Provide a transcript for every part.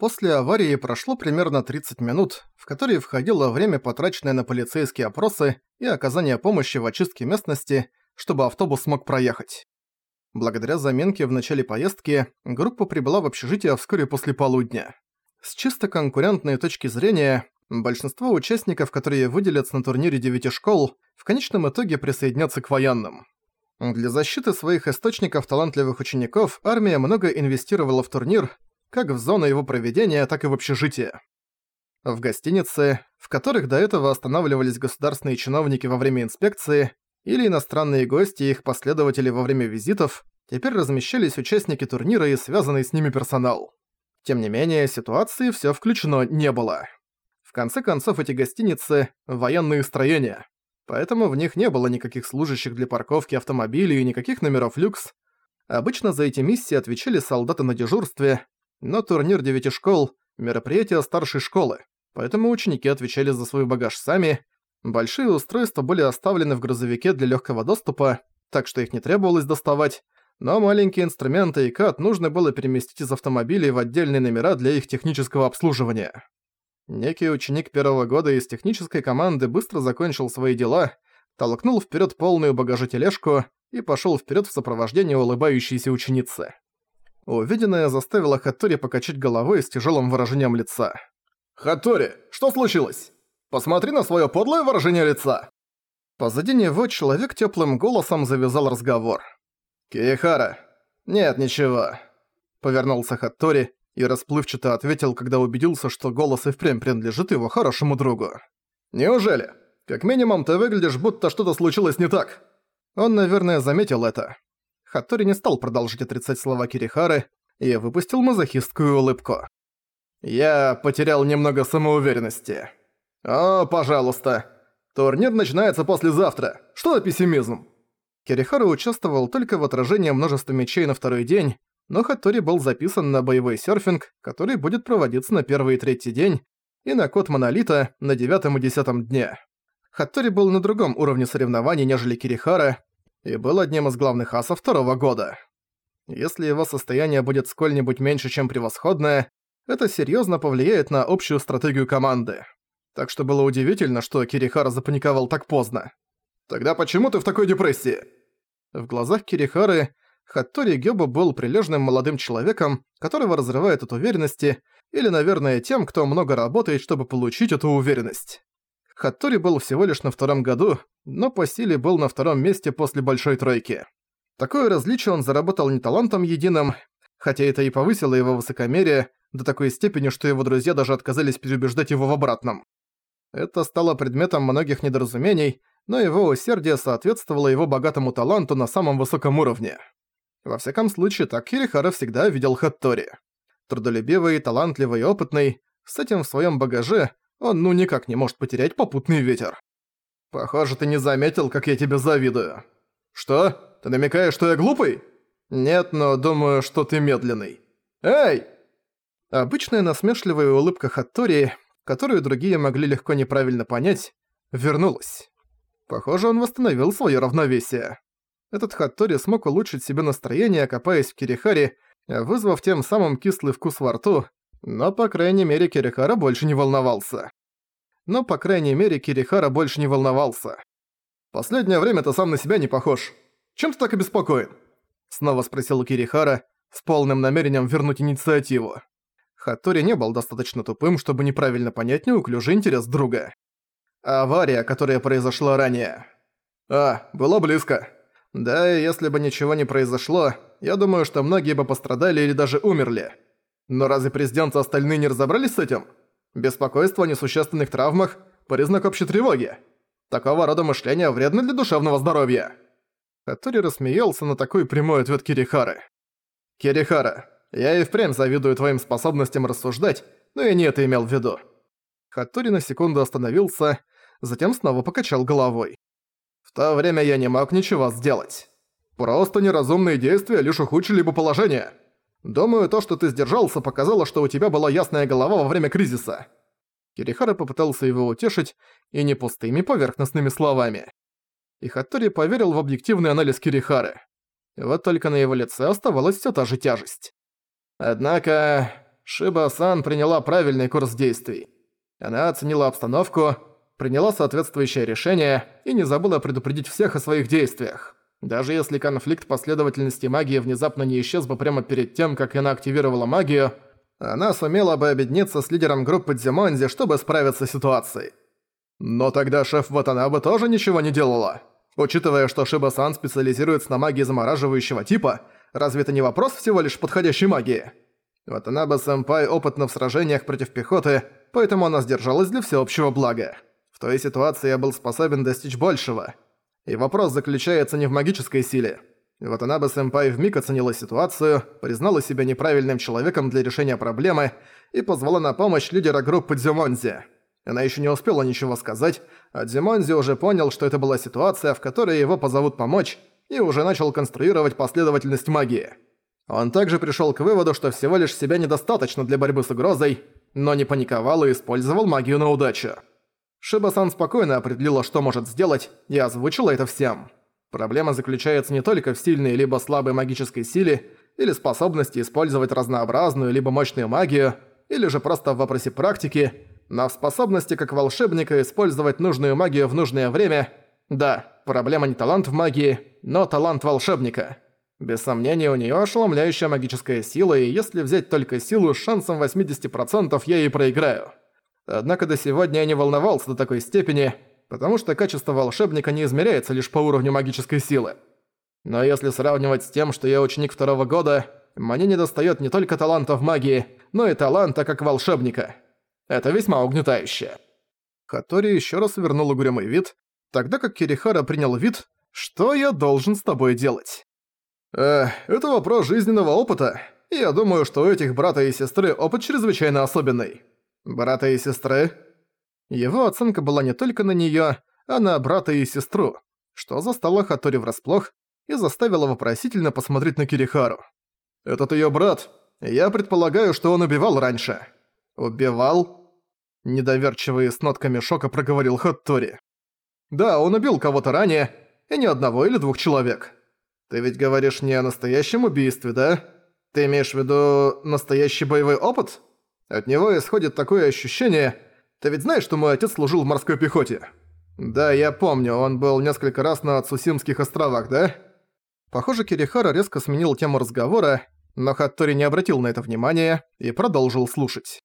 После аварии прошло примерно 30 минут, в которые входило время, потраченное на полицейские опросы и оказание помощи в очистке местности, чтобы автобус смог проехать. Благодаря заминке в начале поездки, группа прибыла в общежитие вскоре после полудня. С чисто конкурентной точки зрения, большинство участников, которые выделятся на турнире девяти школ, в конечном итоге присоединятся к военным. Для защиты своих источников талантливых учеников армия много инвестировала в турнир, как в зону его проведения, так и в общежитие. В гостинице, в которых до этого останавливались государственные чиновники во время инспекции или иностранные гости и их последователи во время визитов, теперь размещались участники турнира и связанный с ними персонал. Тем не менее, ситуации всё включено не было. В конце концов, эти гостиницы – военные строения, поэтому в них не было никаких служащих для парковки автомобилей и никаких номеров люкс. Обычно за эти миссии отвечали солдаты на дежурстве, но турнир девяти школ – мероприятие старшей школы, поэтому ученики отвечали за свой багаж сами. Большие устройства были оставлены в грузовике для легкого доступа, так что их не требовалось доставать, но маленькие инструменты и кат нужно было переместить из автомобилей в отдельные номера для их технического обслуживания. Некий ученик первого года из технической команды быстро закончил свои дела, толкнул вперед полную багажа тележку и пошел вперед в сопровождении улыбающейся ученицы. Увиденное заставило Хаттори покачать головой с тяжелым выражением лица. «Хаттори, что случилось? Посмотри на свое подлое выражение лица!» Позади него человек теплым голосом завязал разговор. «Киехара, нет ничего», — повернулся Хаттори и расплывчато ответил, когда убедился, что голос и впрямь принадлежит его хорошему другу. «Неужели? Как минимум ты выглядишь, будто что-то случилось не так». Он, наверное, заметил это, Хаттори не стал продолжить отрицать слова Кирихары и выпустил мазохистскую улыбку. «Я потерял немного самоуверенности. О, пожалуйста. Турнир начинается послезавтра. Что за пессимизм?» Кирихара участвовал только в отражении множества мечей на второй день, но Хаттори был записан на боевой серфинг, который будет проводиться на первый и третий день, и на код Монолита на девятом и десятом дне. Хаттори был на другом уровне соревнований, нежели Кирихара, и был одним из главных асов второго года. Если его состояние будет сколь-нибудь меньше, чем превосходное, это серьезно повлияет на общую стратегию команды. Так что было удивительно, что Кирихара запаниковал так поздно. «Тогда почему ты в такой депрессии?» В глазах Кирихары Хаттори Гёба был прилежным молодым человеком, которого разрывает от уверенности, или, наверное, тем, кто много работает, чтобы получить эту уверенность. Хаттори был всего лишь на втором году, но по силе был на втором месте после Большой Тройки. Такое различие он заработал не талантом единым, хотя это и повысило его высокомерие до такой степени, что его друзья даже отказались переубеждать его в обратном. Это стало предметом многих недоразумений, но его усердие соответствовало его богатому таланту на самом высоком уровне. Во всяком случае, так Кирихара всегда видел Хаттори. Трудолюбивый, талантливый и опытный, с этим в своем багаже он ну никак не может потерять попутный ветер. Похоже, ты не заметил, как я тебе завидую. Что? Ты намекаешь, что я глупый? Нет, но думаю, что ты медленный. Эй! Обычная насмешливая улыбка Хаттори, которую другие могли легко неправильно понять, вернулась. Похоже, он восстановил своё равновесие. Этот Хаттори смог улучшить себе настроение, копаясь в Кирихаре, вызвав тем самым кислый вкус во рту, но, по крайней мере, Кирихара больше не волновался. Но, по крайней мере, Кирихара больше не волновался. «Последнее время ты сам на себя не похож. Чем ты так обеспокоен?» Снова спросил Кирихара, с полным намерением вернуть инициативу. Хаттори не был достаточно тупым, чтобы неправильно понять неуклюжий интерес друга. «Авария, которая произошла ранее». «А, было близко. Да, и если бы ничего не произошло, я думаю, что многие бы пострадали или даже умерли. Но разве президент и остальные не разобрались с этим? Беспокойство о несущественных травмах – признак общей тревоги. Такого рода мышление вредно для душевного здоровья. Хатори рассмеялся на такой прямой ответ Кирихары. «Кирихара, я и впрямь завидую твоим способностям рассуждать, но я не это имел в виду». Хатори на секунду остановился, затем снова покачал головой. «В то время я не мог ничего сделать. Просто неразумные действия лишь ухудшили бы положение». Думаю, то, что ты сдержался, показало, что у тебя была ясная голова во время кризиса». Кирихара попытался его утешить, и не пустыми поверхностными словами. И Хаттори поверил в объективный анализ Кирихары. Вот только на его лице оставалась всё та же тяжесть. «Однако...» Шиба-сан приняла правильный курс действий. Она оценила обстановку, приняла соответствующее решение и не забыла предупредить всех о своих действиях. Даже если конфликт последовательности магии внезапно не исчез бы прямо перед тем, как она активировала магию, она сумела бы объединиться с лидером группы Дзимонзи, чтобы справиться с ситуацией. Но тогда шеф Ватанабе тоже ничего не делала. Учитывая, что Шиба-сан специализируется на магии замораживающего типа, разве это не вопрос всего лишь подходящей магии? Ватанаба-сэмпай опытна в сражениях против пехоты, поэтому она сдержалась для всеобщего блага. В той ситуации я был способен достичь большего. И вопрос заключается не в магической силе. Ватанаба-сэмпай вмиг оценила ситуацию, признала себя неправильным человеком для решения проблемы и позвала на помощь лидера группы Дзюмонзи. Она еще не успела ничего сказать, а Дзимонзи уже понял, что это была ситуация, в которой его позовут помочь, и уже начал конструировать последовательность магии. Он также пришел к выводу, что всего лишь себя недостаточно для борьбы с угрозой, но не паниковал и использовал магию на удачу. Шиба-сан спокойно определила, что может сделать, и озвучила это всем. Проблема заключается не только в сильной либо слабой магической силе, или способности использовать разнообразную либо мощную магию, или же просто в вопросе практики, но в способности как волшебника использовать нужную магию в нужное время – да, проблема не талант в магии, но талант волшебника. Без сомнения, у неё ошеломляющая магическая сила, и если взять только силу, с шансом 80% я ей проиграю. Однако до сегодня я не волновался до такой степени, потому что качество волшебника не измеряется лишь по уровню магической силы. Но если сравнивать с тем, что я ученик второго года, мне недостаёт не только таланта в магии, но и таланта как волшебника. Это весьма угнетающе. Хатори ещё раз вернул угрюмый вид, тогда как Кирихара принял вид «Что я должен с тобой делать?» Э, это вопрос жизненного опыта. Я думаю, что у этих брата и сестры опыт чрезвычайно особенный. Брата и сестры? Его оценка была не только на неё, а на брата и сестру, что застало Хатори врасплох и заставило вопросительно посмотреть на Кирихару. «Этот её брат. Я предполагаю, что он убивал раньше». «Убивал?» Недоверчиво и с нотками шока проговорил Хаттори. «Да, он убил кого-то ранее, и не одного или двух человек». «Ты ведь говоришь не о настоящем убийстве, да? Ты имеешь в виду настоящий боевой опыт? От него исходит такое ощущение... Ты ведь знаешь, что мой отец служил в морской пехоте?» «Да, я помню, он был несколько раз на Цусимских островах, да?» Похоже, Кирихара резко сменил тему разговора, но Хаттори не обратил на это внимания и продолжил слушать.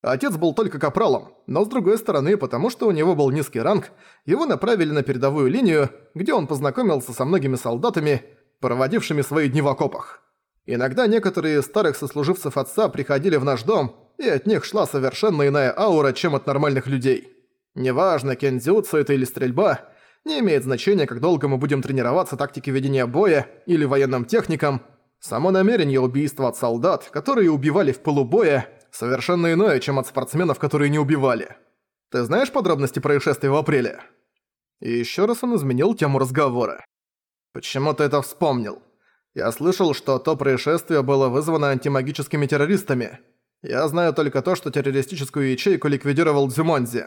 Отец был только капралом, но с другой стороны, потому что у него был низкий ранг, его направили на передовую линию, где он познакомился со многими солдатами, проводившими свои дни в окопах. Иногда некоторые из старых сослуживцев отца приходили в наш дом, и от них шла совершенно иная аура, чем от нормальных людей. Неважно, кендзюцу это или стрельба, не имеет значения, как долго мы будем тренироваться тактике ведения боя или военным техникам, само намерение убийства от солдат, которые убивали в полубоя, совершенно иное, чем от спортсменов, которые не убивали. Ты знаешь подробности происшествия в апреле?» И ещё раз он изменил тему разговора. «Почему ты это вспомнил? Я слышал, что то происшествие было вызвано антимагическими террористами. Я знаю только то, что террористическую ячейку ликвидировал Дзюмонзи».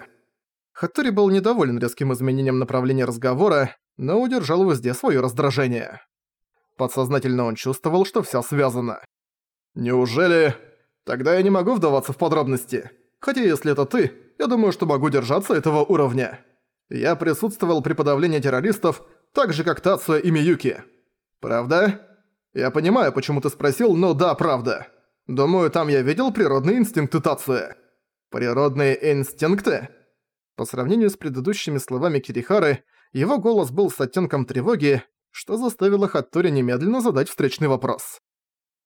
Хаттори был недоволен резким изменением направления разговора, но удержал везде своё раздражение. Подсознательно он чувствовал, что всё связано. «Неужели...» Тогда я не могу вдаваться в подробности. Хотя если это ты, я думаю, что могу держаться этого уровня. Я присутствовал при подавлении террористов, так же как Тацуя и Миюки. Правда? Я понимаю, почему ты спросил, но да, правда. Думаю, там я видел природные инстинкты Тацуя. Природные инстинкты? По сравнению с предыдущими словами Кирихары, его голос был с оттенком тревоги, что заставило Хаттори немедленно задать встречный вопрос.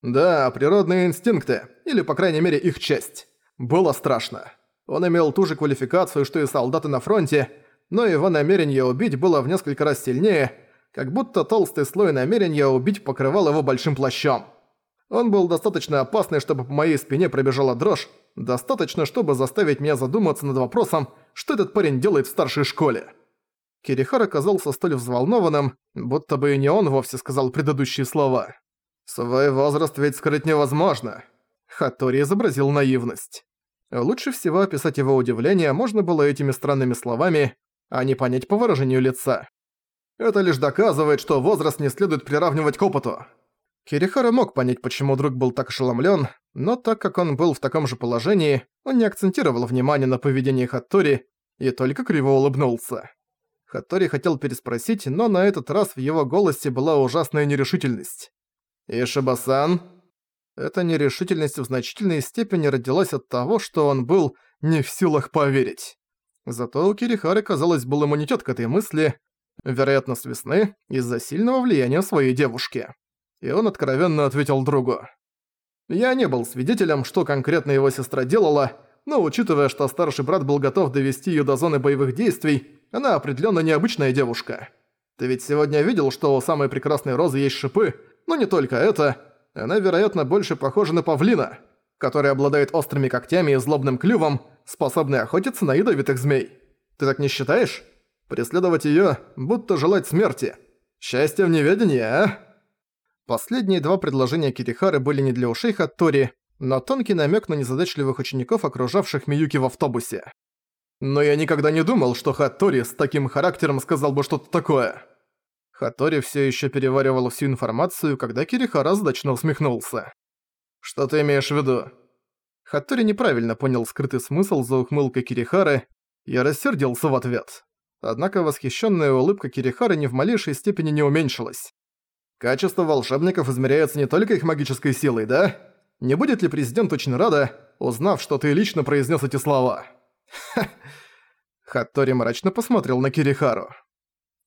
Да, природные инстинкты, или по крайней мере их часть. Было страшно. Он имел ту же квалификацию, что и солдаты на фронте, но его намерение убить было в несколько раз сильнее, как будто толстый слой намерения убить покрывал его большим плащом. Он был достаточно опасный, чтобы по моей спине пробежала дрожь, достаточно, чтобы заставить меня задуматься над вопросом, что этот парень делает в старшей школе. Кирихар оказался столь взволнованным, будто бы и не он вовсе сказал предыдущие слова. «Свой возраст ведь скрыть невозможно», — Хатори изобразил наивность. Лучше всего описать его удивление можно было этими странными словами, а не понять по выражению лица. Это лишь доказывает, что возраст не следует приравнивать к опыту. Кирихара мог понять, почему друг был так ошеломлен, Но так как он был в таком же положении, он не акцентировал внимание на поведении Хаттори и только криво улыбнулся. Хаттори хотел переспросить, но на этот раз в его голосе была ужасная нерешительность. «Ишиба-сан?» Эта нерешительность в значительной степени родилась от того, что он был не в силах поверить. Зато у Кирихары, казалось, был иммунитет к этой мысли, вероятно, с весны, из-за сильного влияния своей девушки. И он откровенно ответил другу. «Я не был свидетелем, что конкретно его сестра делала, но учитывая, что старший брат был готов довести её до зоны боевых действий, она определённо необычная девушка. Ты ведь сегодня видел, что у самой прекрасной розы есть шипы, но не только это. Она, вероятно, больше похожа на павлина, который обладает острыми когтями и злобным клювом, способный охотиться на ядовитых змей. Ты так не считаешь? Преследовать её, будто желать смерти. Счастье в неведении, а? Последние два предложения Кирихары были не для ушей Хаттори, но тонкий намек на незадачливых учеников, окружавших Миюки в автобусе. Но я никогда не думал, что Хаттори с таким характером сказал бы что-то такое. Хаттори все еще переваривал всю информацию, когда Кирихара задачно усмехнулся. «Что ты имеешь в виду?» Хаттори неправильно понял скрытый смысл за ухмылкой Кирихары и рассердился в ответ. Однако восхищенная улыбка Кирихары ни в малейшей степени не уменьшилась. «Качество волшебников измеряется не только их магической силой, да? Не будет ли президент очень рада, узнав, что ты лично произнес эти слова?» Ха! Хаттори мрачно посмотрел на Кирихару.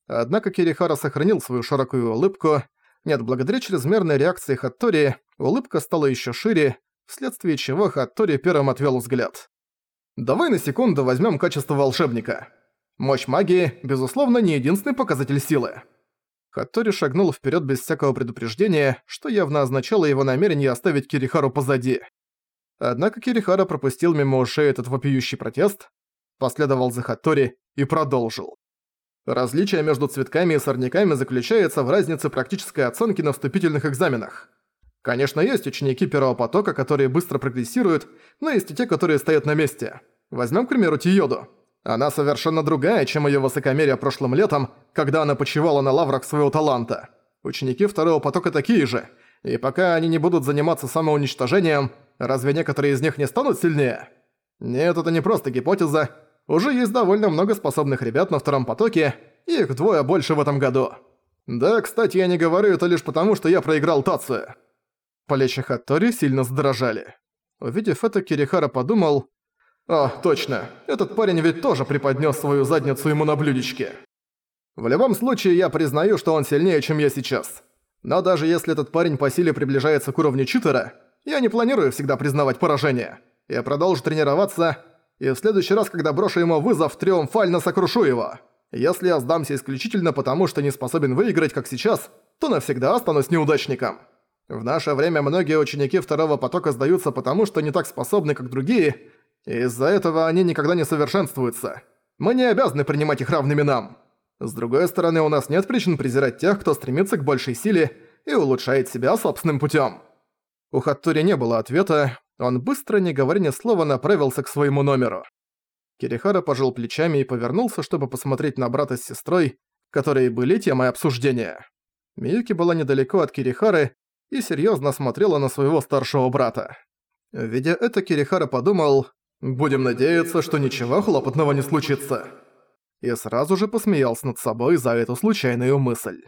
Однако Кирихара сохранил свою широкую улыбку. Нет, благодаря чрезмерной реакции Хаттори, улыбка стала еще шире, вследствие чего Хаттори первым отвел взгляд. «Давай на секунду возьмем качество волшебника. Мощь магии, безусловно, не единственный показатель силы». Хаттори шагнул вперед без всякого предупреждения, что явно означало его намерение оставить Кирихару позади. Однако Кирихара пропустил мимо ушей этот вопиющий протест, последовал за Хаттори и продолжил. Различие между цветками и сорняками заключается в разнице практической оценки на вступительных экзаменах. Конечно, есть ученики первого потока, которые быстро прогрессируют, но есть и те, которые стоят на месте. Возьмем, к примеру, Тиоду. Она совершенно другая, чем ее высокомерие прошлым летом, когда она почивала на лаврах своего таланта. Ученики второго потока такие же, и пока они не будут заниматься самоуничтожением, разве некоторые из них не станут сильнее? Нет, это не просто гипотеза, уже есть довольно много способных ребят на втором потоке, их двое больше в этом году. Да, кстати, я не говорю это лишь потому, что я проиграл Тацию. Плечи Хаттори сильно задрожали. Увидев это, Кирихара подумал... «О, точно, этот парень ведь тоже преподнес свою задницу ему на блюдечке. В любом случае, я признаю, что он сильнее, чем я сейчас. Но даже если этот парень по силе приближается к уровню читера, я не планирую всегда признавать поражение. Я продолжу тренироваться, и в следующий раз, когда брошу ему вызов, триумфально сокрушу его. Если я сдамся исключительно потому, что не способен выиграть, как сейчас, то навсегда останусь неудачником. В наше время многие ученики второго потока сдаются потому, что не так способны, как другие, из-за этого они никогда не совершенствуются. Мы не обязаны принимать их равными нам. С другой стороны, у нас нет причин презирать тех, кто стремится к большей силе и улучшает себя собственным путем. У Хаттури не было ответа, он быстро, не говоря ни слова, направился к своему номеру. Кирихара пожал плечами и повернулся, чтобы посмотреть на брата с сестрой, которые были темой обсуждения. Миюки была недалеко от Кирихары и серьезно смотрела на своего старшего брата. Видя это, Кирихара подумал, «Будем надеяться, что ничего хлопотного не случится». И сразу же посмеялся над собой за эту случайную мысль.